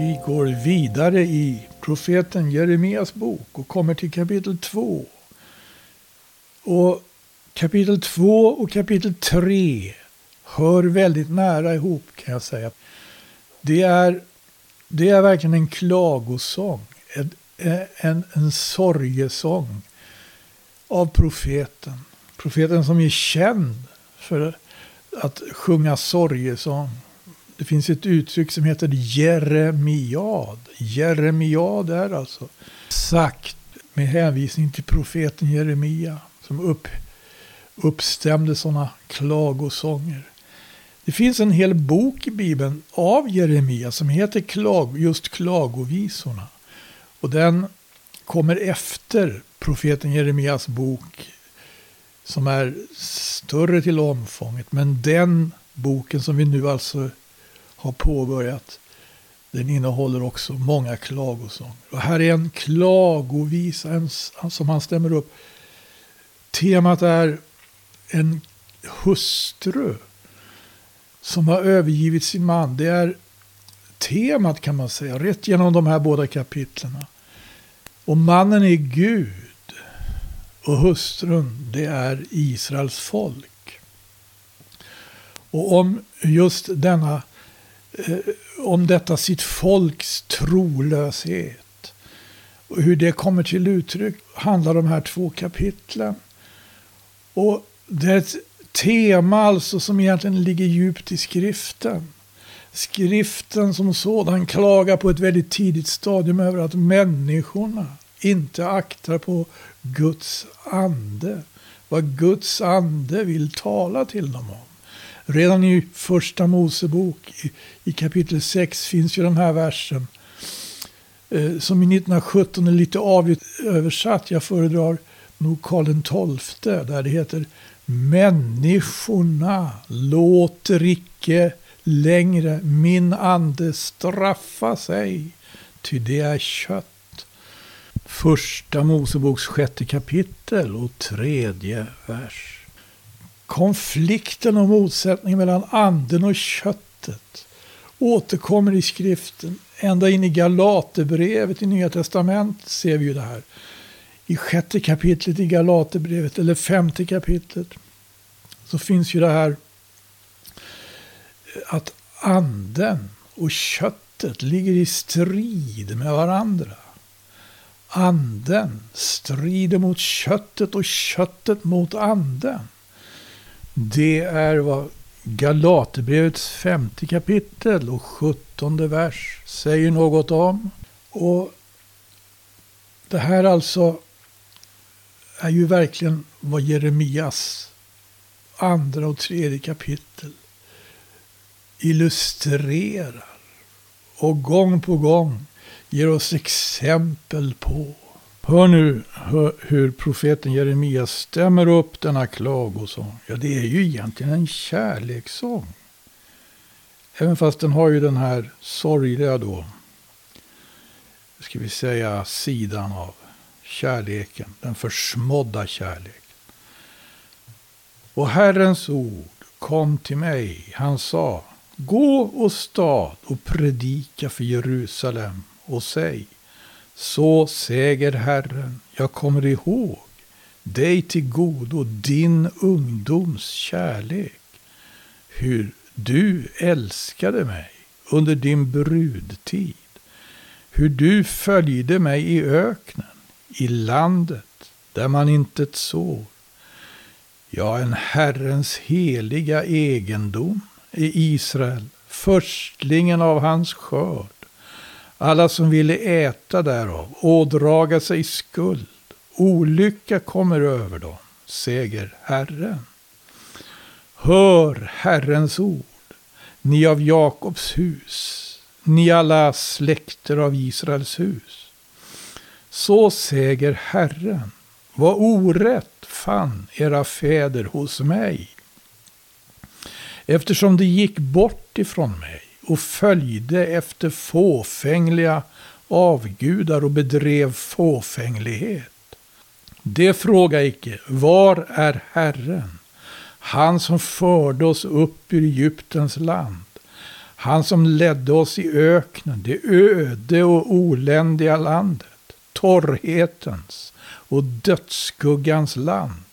Vi går vidare i profeten Jeremias bok och kommer till kapitel 2. Och kapitel 2 och kapitel 3 hör väldigt nära ihop kan jag säga. Det är, det är verkligen en klagosång, en, en, en sorgesång av profeten. Profeten som är känd för att sjunga sorgesång. Det finns ett uttryck som heter jeremiad. Jeremiad är alltså sagt med hänvisning till profeten Jeremia som upp, uppstämde sådana klagosånger. Det finns en hel bok i Bibeln av Jeremia som heter klag, just Klagovisorna. Och den kommer efter profeten Jeremias bok som är större till omfånget. Men den boken som vi nu alltså har påbörjat, den innehåller också många klagosånger. Och här är en klagovisa en, som han stämmer upp. Temat är en hustru som har övergivit sin man. Det är temat kan man säga, rätt genom de här båda kapitlerna. Och mannen är Gud. Och hustrun, det är Israels folk. Och om just denna, Eh, om detta sitt folks trolöshet och hur det kommer till uttryck handlar de här två kapitlen. Och det är ett tema alltså som egentligen ligger djupt i skriften. Skriften som sådan klagar på ett väldigt tidigt stadium över att människorna inte aktar på Guds ande. Vad Guds ande vill tala till dem om. Redan i första Mosebok i, i kapitel 6 finns ju den här versen. Eh, som i 1917 är lite översatt. Jag föredrar nog Karl XII. Där det heter Människorna låter icke längre min ande straffa sig. Ty det är kött Första Moseboks sjätte kapitel och tredje vers. Konflikten och motsättningen mellan anden och köttet återkommer i skriften. Ända in i Galaterbrevet i Nya Testamentet ser vi ju det här. I sjätte kapitlet i Galaterbrevet, eller femte kapitlet, så finns ju det här att anden och köttet ligger i strid med varandra. Anden strider mot köttet och köttet mot anden. Det är vad Galaterbrevets femte kapitel och sjuttonde vers säger något om. Och det här alltså är ju verkligen vad Jeremias andra och tredje kapitel illustrerar. Och gång på gång ger oss exempel på. Hör nu hör, hur profeten Jeremia stämmer upp denna klagosång. Ja, det är ju egentligen en kärlekssång. Även fast den har ju den här sorgliga då, ska vi säga, sidan av kärleken. Den försmådda kärleken. Och Herrens ord kom till mig. Han sa, gå och stad och predika för Jerusalem och säg, så säger Herren, jag kommer ihåg dig till godo din ungdoms kärlek, hur du älskade mig under din brudtid, hur du följde mig i öknen, i landet där man inte såg. Ja, en Herrens heliga egendom i Israel, förstlingen av hans skörd. Alla som ville äta därav ådraga sig skuld. Olycka kommer över dem, säger Herren. Hör Herrens ord, ni av Jakobs hus, ni alla släkter av Israels hus. Så säger Herren, vad orätt fann era fäder hos mig. Eftersom de gick bort ifrån mig och följde efter fåfängliga avgudar och bedrev fåfänglighet. Det fråga icke, var är Herren? Han som förde oss upp ur Egyptens land. Han som ledde oss i öknen, det öde och oländiga landet, torrhetens och dödsskuggans land.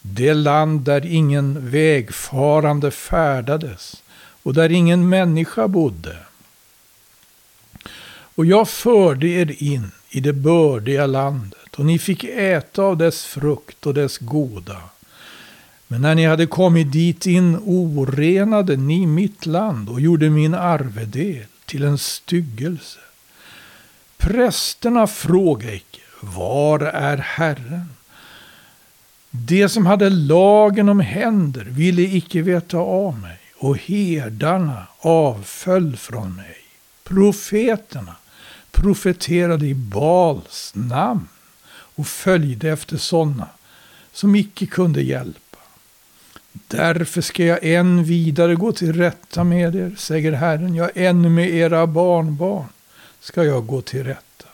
Det land där ingen vägfarande färdades och där ingen människa bodde. Och jag förde er in i det bördiga landet och ni fick äta av dess frukt och dess goda. Men när ni hade kommit dit in orenade ni mitt land och gjorde min arvedel till en styggelse. Prästerna frågade icke, var är Herren? De som hade lagen om händer ville icke veta av mig och herdarna avföll från mig. Profeterna profeterade i Bals namn och följde efter sådana som icke kunde hjälpa. Därför ska jag än vidare gå till rätta med er, säger Herren. Ja, än med era barnbarn ska jag gå till rätta.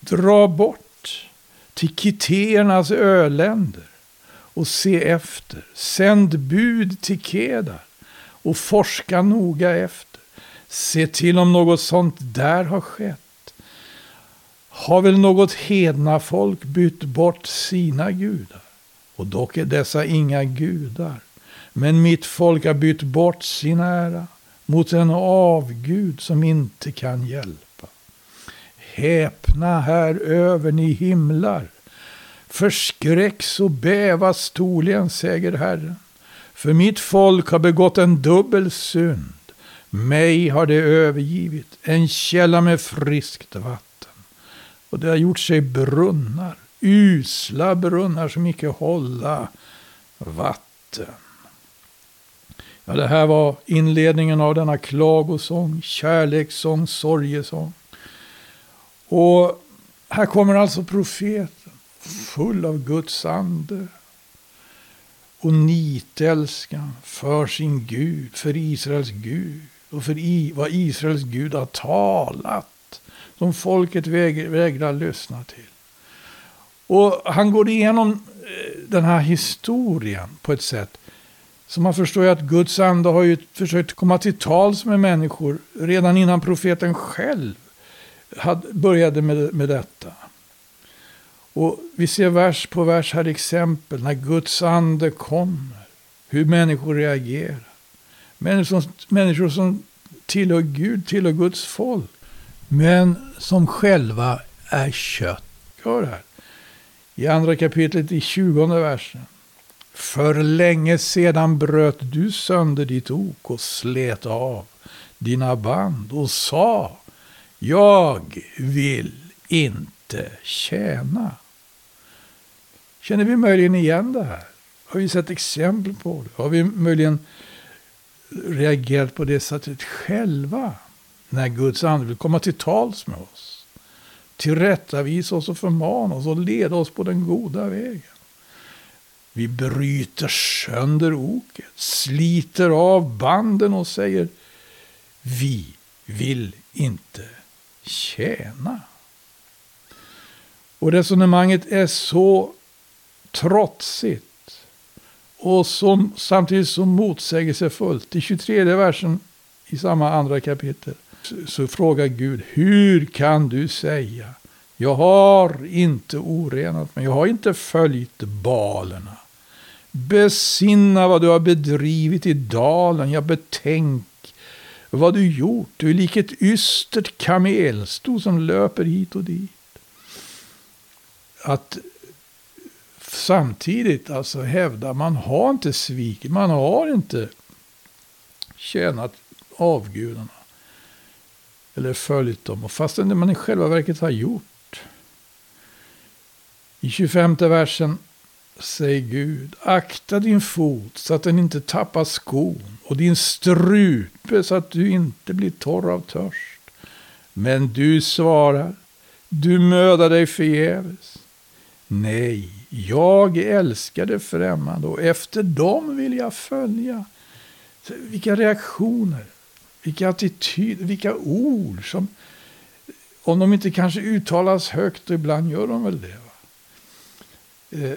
Dra bort till kiternas öländer och se efter. Sänd bud till Kedar och forska noga efter. Se till om något sånt där har skett. Har väl något hedna folk bytt bort sina gudar? Och dock är dessa inga gudar. Men mitt folk har bytt bort sin ära mot en avgud som inte kan hjälpa. Häpna här över ni himlar. Förskräcks och bäva storligen, säger Herren. För mitt folk har begått en dubbel synd. Mig har det övergivit, en källa med friskt vatten. Och det har gjort sig brunnar, usla brunnar som icke hålla vatten. Ja, det här var inledningen av denna klagosång, kärlekssång, sorgesång. Och här kommer alltså profeten, full av Guds ande. Och nitälskan för sin Gud, för Israels Gud. Och för vad Israels Gud har talat. Som folket vägrar lyssna till. Och han går igenom eh, den här historien på ett sätt så man förstår ju att Guds ande har ju försökt komma till tals med människor redan innan profeten själv hade, började med, med detta. Och vi ser vers på vers här exempel när Guds ande kommer. Hur människor reagerar. Människor som, människor som tillhör Gud, tillhör Guds folk. Men som själva är kött. Hör här. I andra kapitlet i tjugonde versen. För länge sedan bröt du sönder ditt ok och slet av dina band och sa Jag vill inte tjäna. Känner vi möjligen igen det här? Har vi sett exempel på det? Har vi möjligen reagerat på det sättet själva? När Guds ande vill komma till tals med oss. Tillrättavisa oss och förmana oss och leda oss på den goda vägen. Vi bryter sönder oket, sliter av banden och säger vi vill inte tjäna. Och resonemanget är så trotsigt och som, samtidigt så motsägelsefullt. I 23 versen i samma andra kapitel så, så frågar Gud, hur kan du säga jag har inte orenat mig, jag har inte följt balerna. Besinna vad du har bedrivit i dalen, ja betänk vad du gjort. Du är lik ett ystert kamelsto som löper hit och dit. Att samtidigt alltså hävda, man har inte svikit, man har inte tjänat avgudarna. Eller följt dem, och fastän det man i själva verket har gjort. I 25 versen säger Gud, akta din fot så att den inte tappar skon och din strupe så att du inte blir torr av törst. Men du svarar, du mödar dig förgäves. Nej, jag älskar det främmande och efter dem vill jag följa. Så vilka reaktioner, vilka attityder, vilka ord som, om de inte kanske uttalas högt, och ibland gör de väl det. Va? Eh,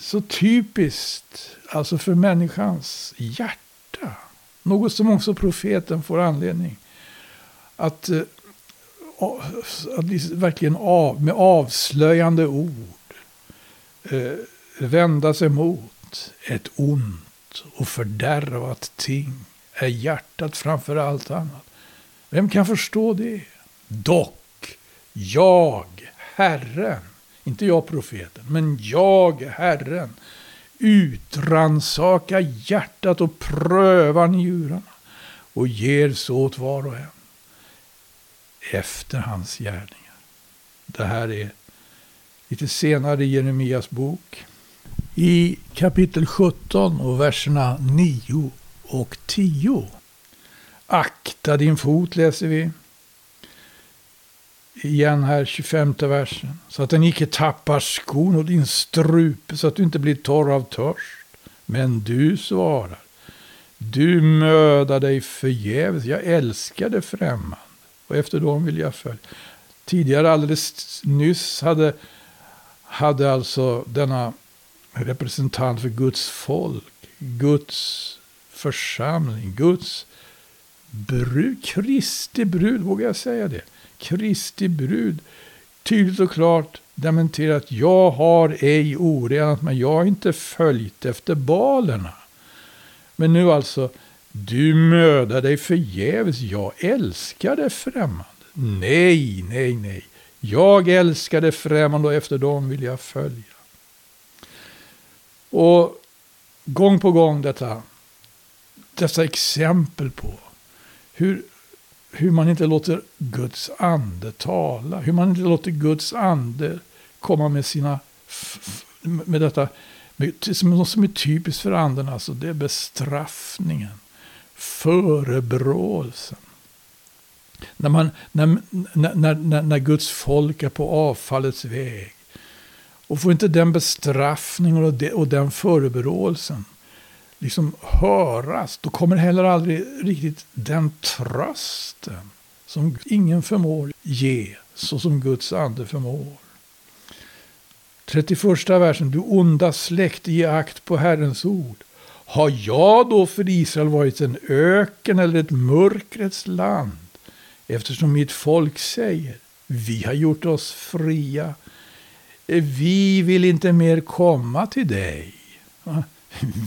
så typiskt alltså för människans hjärta. Något som också profeten får anledning att, eh, att verkligen av, med avslöjande ord eh, vända sig mot ett ont och fördärvat ting är hjärtat framför allt annat. Vem kan förstå det? Dock, jag, Herren, inte jag profeten, men jag, Herren, utransaka hjärtat och prövar njurarna och ger så åt var och en efter hans gärningar. Det här är lite senare i Jeremias bok. I kapitel 17 och verserna 9 och 10. Akta din fot läser vi. Igen här 25 versen. Så att den icke tappar skon och din strupe så att du inte blir torr av törst. Men du svarar. Du mödar dig förgäves. Jag älskar det främmande. Och efter dem vill jag följa. Tidigare alldeles nyss hade, hade alltså denna representant för Guds folk, Guds församling, Guds brud, Kristi brud, vågar jag säga det? Kristi brud, tydligt och klart dementerat, jag har ej orenat mig, jag har inte följt efter balerna. Men nu alltså, du mödar dig förgäves, jag älskar det främmande. Nej, nej, nej. Jag älskar det främmande och efter dem vill jag följa. Och gång på gång detta dessa exempel på hur, hur man inte låter Guds ande tala. Hur man inte låter Guds ande komma med sina, med detta, med, som, som är typiskt för anden, alltså det är bestraffningen, förebråelsen. När, man, när, när, när, när Guds folk är på avfallets väg. Och får inte den bestraffningen och, de, och den förebråelsen liksom höras, då kommer heller aldrig riktigt den trösten som ingen förmår ge, så som Guds ande förmår. 31 versen, du onda släkt, ge akt på Herrens ord. Har jag då för Israel varit en öken eller ett mörkrets land? Eftersom mitt folk säger, vi har gjort oss fria. Vi vill inte mer komma till dig. Ah,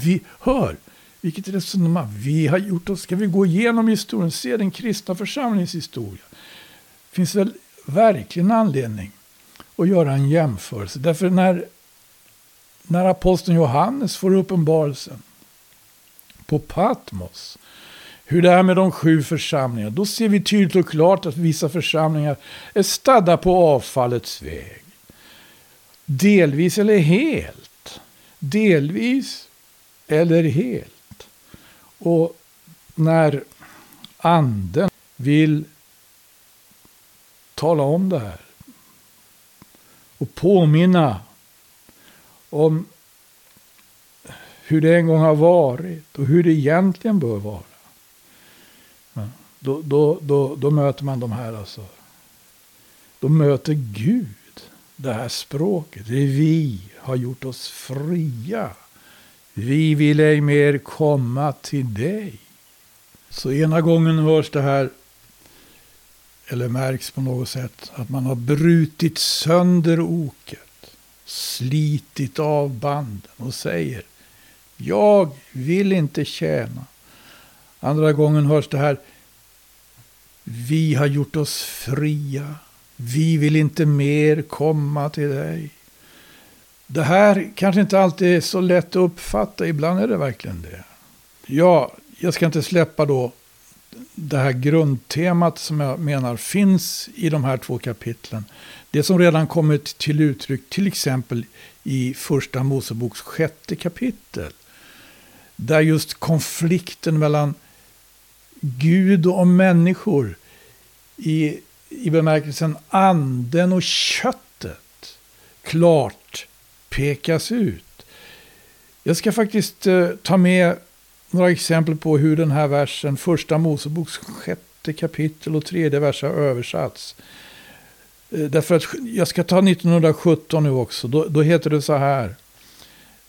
vi, hör, vilket resonemang. Vi har gjort oss, ska vi gå igenom historien, se den kristna församlingens historia. Det finns väl verkligen anledning att göra en jämförelse. Därför när, när aposteln Johannes får uppenbarelsen på Patmos, hur det är med de sju församlingarna, då ser vi tydligt och klart att vissa församlingar är stadda på avfallets väg. Delvis eller helt. Delvis eller helt. Och när anden vill tala om det här och påminna om hur det en gång har varit och hur det egentligen bör vara. Då, då, då, då möter man de här alltså. Då möter Gud det här språket. Det är vi har gjort oss fria. Vi vill ej mer komma till dig. Så ena gången hörs det här, eller märks på något sätt, att man har brutit sönder oket, slitit av banden och säger Jag vill inte tjäna. Andra gången hörs det här vi har gjort oss fria. Vi vill inte mer komma till dig. Det här kanske inte alltid är så lätt att uppfatta. Ibland är det verkligen det. Ja, jag ska inte släppa då det här grundtemat som jag menar finns i de här två kapitlen. Det som redan kommit till uttryck till exempel i första Moseboks sjätte kapitel. Där just konflikten mellan Gud och människor i, i bemärkelsen anden och köttet klart pekas ut. Jag ska faktiskt eh, ta med några exempel på hur den här versen, första Moseboks sjätte kapitel och tredje vers har översatts. Eh, därför att jag ska ta 1917 nu också. Då, då heter det så här.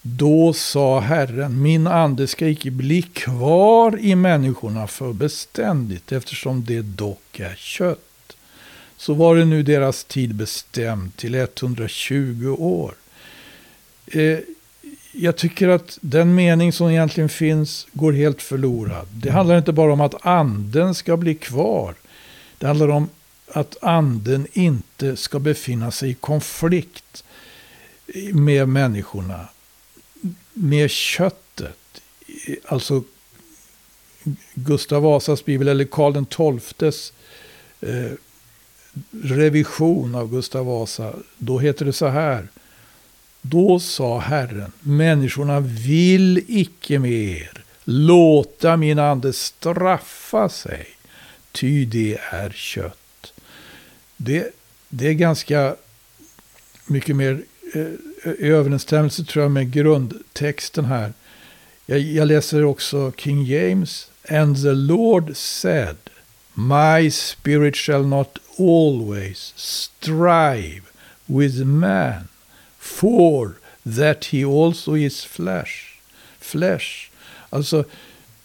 Då sa Herren, min ande ska icke bli kvar i människorna för beständigt, eftersom det dock är kött. Så var det nu deras tid bestämd till 120 år. Eh, jag tycker att den mening som egentligen finns går helt förlorad. Det handlar inte bara om att anden ska bli kvar. Det handlar om att anden inte ska befinna sig i konflikt med människorna. Med köttet. Alltså Gustav Vasas bibel eller Karl XIIs eh, revision av Gustav Vasa. Då heter det så här. Då sa Herren, människorna vill icke mer låta min ande straffa sig, ty det är kött. Det, det är ganska mycket mer eh, i överensstämmelse tror jag med grundtexten här. Jag, jag läser också King James. And the Lord said, My spirit shall not always strive with man For that he also is flesh. Flesh. Alltså,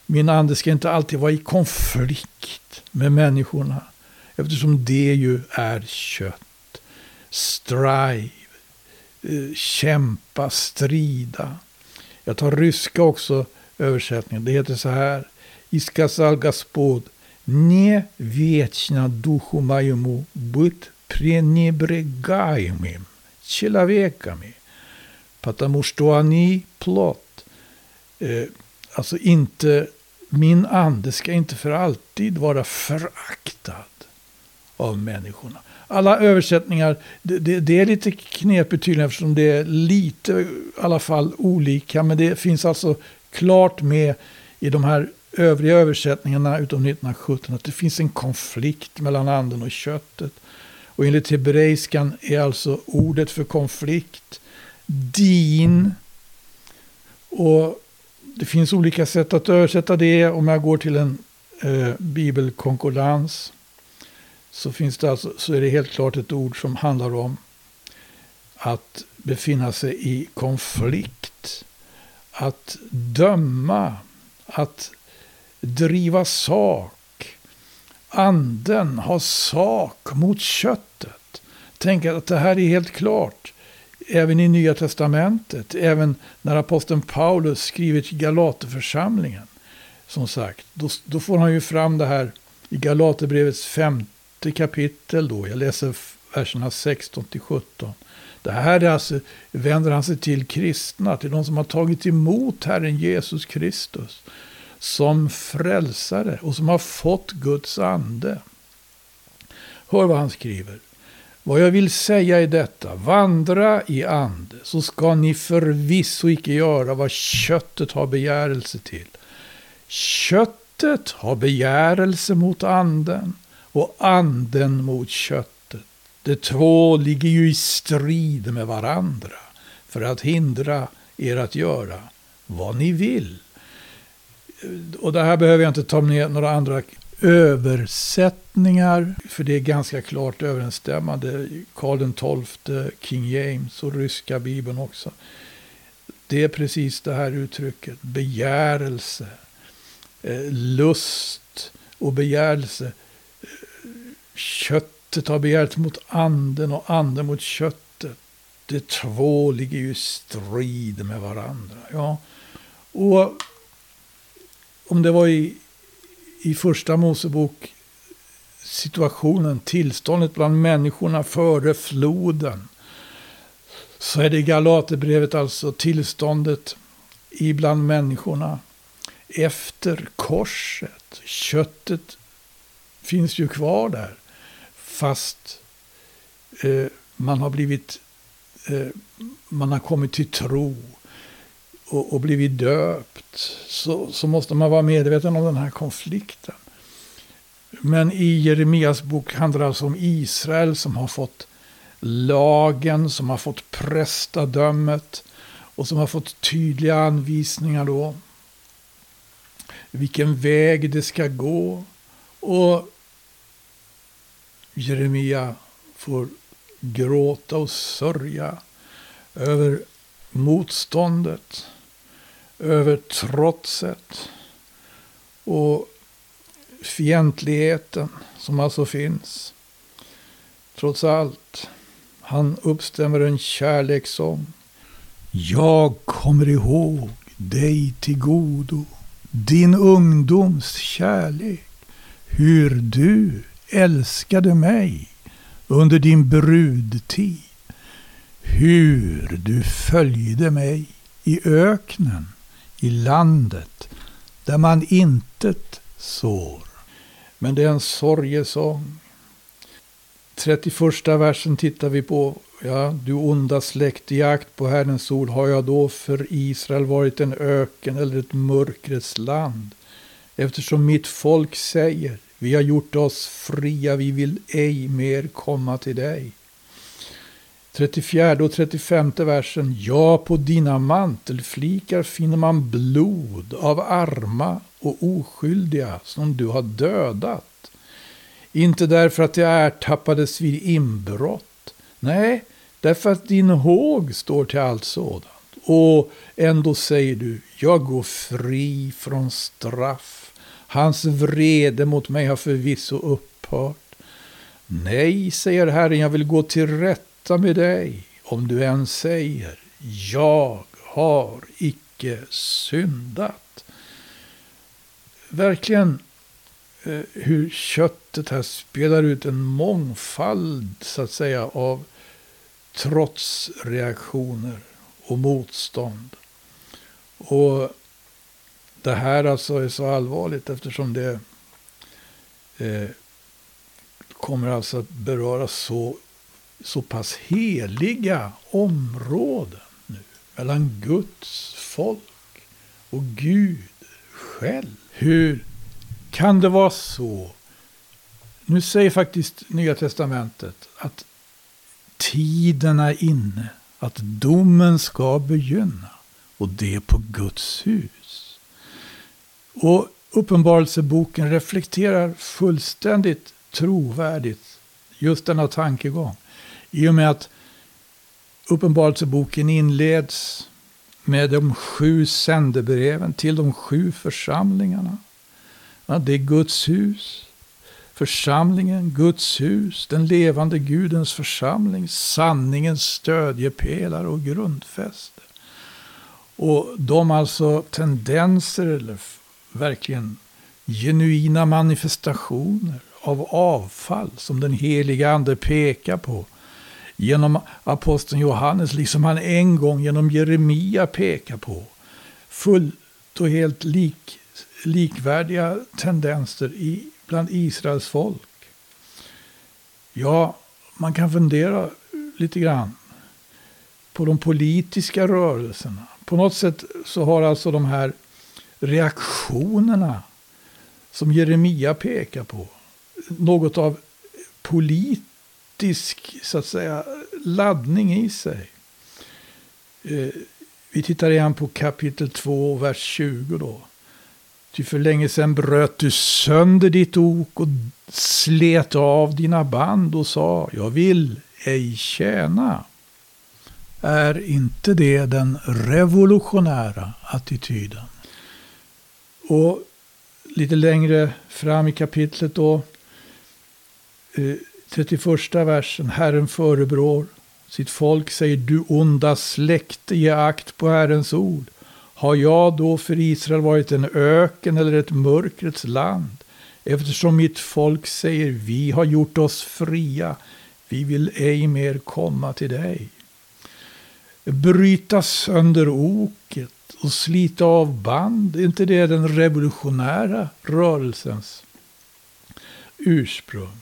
min ande ska inte alltid vara i konflikt med människorna. Eftersom det ju är kött. Strive. Eh, kämpa, strida. Jag tar ryska också översättningen. Det heter så här. Исказал Господь, не вечно духу моему быть пренебрегаемым человеками. Потому что они плott. Eh, alltså inte, min ande ska inte för alltid vara föraktad av människorna. Alla översättningar, det, det, det, är lite knepigt tydligen eftersom det är lite i alla fall olika. Men det finns alltså klart med i de här övriga översättningarna utom 1917 att det finns en konflikt mellan anden och köttet. Och enligt hebreiskan är alltså ordet för konflikt din. Och det finns olika sätt att översätta det. Om jag går till en eh, bibelkonkordans så, finns det alltså, så är det helt klart ett ord som handlar om att befinna sig i konflikt. Att döma. Att driva sak anden har sak mot köttet. Tänk att det här är helt klart. Även i Nya Testamentet. Även när aposteln Paulus skriver till Galaterförsamlingen. Som sagt, då, då får han ju fram det här i Galaterbrevets femte kapitel. Då. Jag läser verserna 16 till 17. Det här är alltså, vänder han sig till kristna, till de som har tagit emot Herren Jesus Kristus som frälsare och som har fått Guds ande. Hör vad han skriver. Vad jag vill säga är detta. Vandra i ande så ska ni förvisso icke göra vad köttet har begärelse till. Köttet har begärelse mot anden och anden mot köttet. De två ligger ju i strid med varandra för att hindra er att göra vad ni vill och det här behöver jag inte ta med några andra översättningar. För det är ganska klart överensstämmande. Karl XII, King James och ryska bibeln också. Det är precis det här uttrycket. Begärelse. Eh, lust och begärelse. Köttet har begärt mot anden och anden mot köttet. De två ligger ju i strid med varandra. Ja. Och om det var i, i första Mosebok situationen, tillståndet bland människorna före floden. Så är det i Galaterbrevet alltså tillståndet ibland människorna efter korset. Köttet finns ju kvar där. Fast eh, man har blivit, eh, man har kommit till tro och, och blivit döpt så, så måste man vara medveten om den här konflikten. Men i Jeremias bok handlar det alltså om Israel som har fått lagen, som har fått prästadömet och som har fått tydliga anvisningar då. Vilken väg det ska gå. Och Jeremia får gråta och sörja över motståndet, över trotset och fientligheten som alltså finns. Trots allt, han uppstämmer en kärlekssång. Jag kommer ihåg dig till godo, din ungdoms kärlek, hur du älskade mig under din brudtid, hur du följde mig i öknen, i landet där man intet sår. Men det är en sorgesång. 31 versen tittar vi på. Ja, du onda släkt i akt på Herrens ord har jag då för Israel varit en öken eller ett mörkrets land. Eftersom mitt folk säger, vi har gjort oss fria, vi vill ej mer komma till dig. 34 och 35 versen. Ja, på dina mantelflikar finner man blod av arma och oskyldiga som du har dödat. Inte därför att de ertappades vid inbrott. Nej, därför att din håg står till allt sådant. Och ändå säger du, jag går fri från straff. Hans vrede mot mig har förvisso upphört. Nej, säger Herren, jag vill gå till rätta med dig, om du än säger, jag har icke syndat. Verkligen eh, hur köttet här spelar ut en mångfald, så att säga, av trotsreaktioner och motstånd. Och det här alltså är så allvarligt eftersom det eh, kommer alltså att beröra så, så pass heliga områden nu. Mellan Guds folk och Gud själv. Hur kan det vara så? Nu säger faktiskt Nya Testamentet att tiden är inne. Att domen ska begynna. Och det på Guds hus. Och Uppenbarelseboken reflekterar fullständigt trovärdigt just denna tankegång. I och med att Uppenbarelseboken inleds med de sju sändebreven till de sju församlingarna. Det är Guds hus. Församlingen, Guds hus, den levande Gudens församling, sanningens stödjepelare och grundfäste. Och de alltså tendenser eller verkligen genuina manifestationer av avfall som den heliga ande pekar på genom aposteln Johannes, liksom han en gång genom Jeremia pekar på. Fullt och helt lik, likvärdiga tendenser i, bland Israels folk. Ja, man kan fundera lite grann på de politiska rörelserna. På något sätt så har alltså de här reaktionerna som Jeremia pekar på. Något av politisk, så att säga, laddning i sig. Eh, vi tittar igen på kapitel 2, vers 20 då. Ty för länge sedan bröt du sönder ditt ok och slet av dina band och sa, jag vill ej tjäna. Är inte det den revolutionära attityden? Och lite längre fram i kapitlet då, eh, 31 versen, Herren förebrår sitt folk, säger du onda släkte, ge akt på Herrens ord. Har jag då för Israel varit en öken eller ett mörkrets land? Eftersom mitt folk säger, vi har gjort oss fria, vi vill ej mer komma till dig. Bryta sönder oket, och slita av band. Är inte det den revolutionära rörelsens ursprung?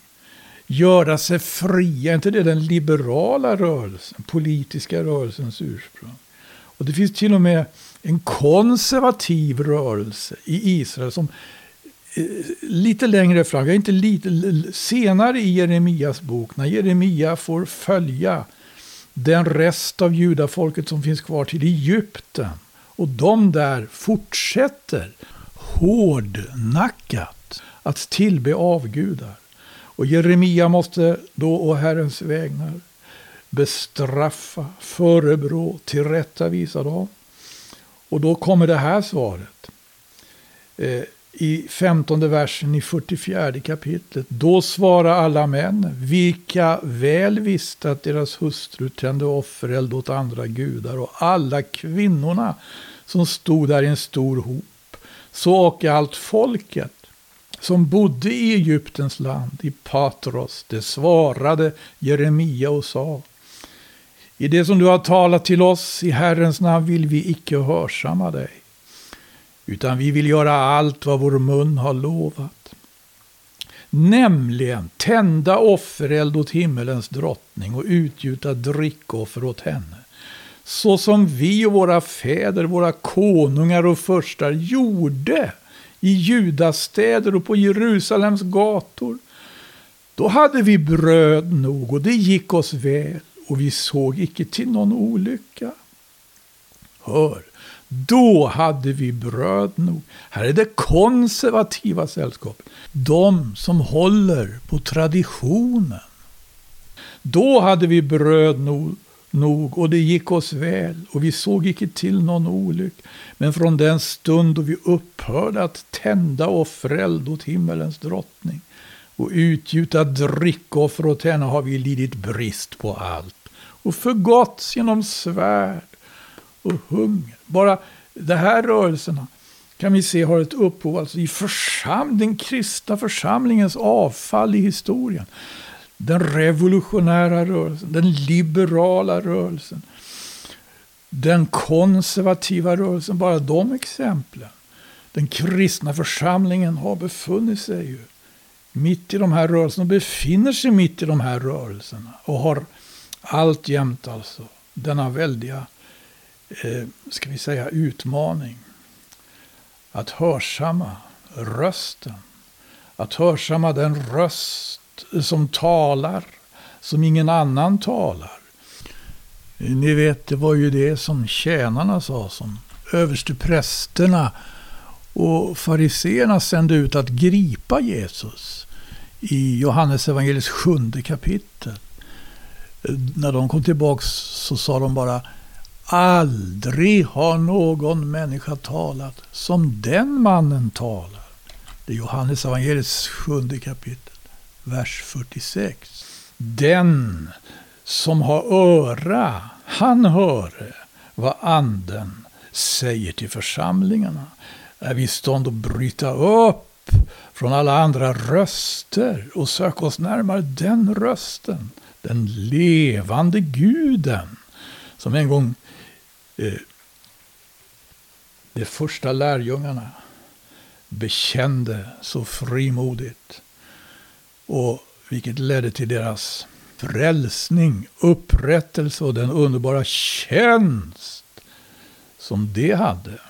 Göra sig fria, är inte det den liberala rörelsen, politiska rörelsens ursprung? Och det finns till och med en konservativ rörelse i Israel som eh, lite längre fram, inte lite, senare i Jeremias bok, när Jeremia får följa den rest av judafolket som finns kvar till Egypten. Och de där fortsätter hårdnackat att tillbe avgudar. Och Jeremia måste då å Herrens vägnar bestraffa, förebrå, tillrättavisa dem. Och då kommer det här svaret. Eh, i femtonde versen i 44 kapitlet. Då svarar alla män, vilka väl visste att deras hustru tände offereld åt andra gudar och alla kvinnorna som stod där i en stor hop. Så och allt folket som bodde i Egyptens land, i Patros, det svarade Jeremia och sa i det som du har talat till oss i Herrens namn vill vi icke hörsamma dig. Utan vi vill göra allt vad vår mun har lovat. Nämligen tända offereld åt himmelens drottning och utgjuta drickoffer åt henne. Så som vi och våra fäder, våra konungar och förstar gjorde i Judastäder och på Jerusalems gator. Då hade vi bröd nog och det gick oss väl och vi såg icke till någon olycka. Hör, då hade vi bröd nog. Här är det konservativa sällskapet. De som håller på traditionen. Då hade vi bröd nog, nog och det gick oss väl och vi såg icke till någon olycka. Men från den stund då vi upphörde att tända offereld åt himmelens drottning och utgjuta drickoffer åt henne har vi lidit brist på allt och förgåtts genom svärd och hunger. Bara de här rörelserna kan vi se har ett upphov alltså i försam den kristna församlingens avfall i historien. Den revolutionära rörelsen, den liberala rörelsen, den konservativa rörelsen, bara de exemplen. Den kristna församlingen har befunnit sig ju mitt i de här rörelserna och befinner sig mitt i de här rörelserna och har alltjämt alltså denna väldiga, eh, ska vi säga, utmaning. Att hörsamma rösten. Att hörsamma den röst som talar, som ingen annan talar. Eh, ni vet, det var ju det som tjänarna sa, som översteprästerna och fariseerna sände ut att gripa Jesus i Johannes evangeliets sjunde kapitel eh, när de kom tillbaks så sa de bara Aldrig har någon människa talat som den mannen talar. Det är Johannes evangeliets sjunde kapitel, vers 46. Den som har öra, han hör vad anden säger till församlingarna. Är vi i stånd att bryta upp från alla andra röster och söka oss närmare den rösten den levande guden. Som en gång eh, de första lärjungarna bekände så frimodigt. Och vilket ledde till deras frälsning, upprättelse och den underbara tjänst som de hade.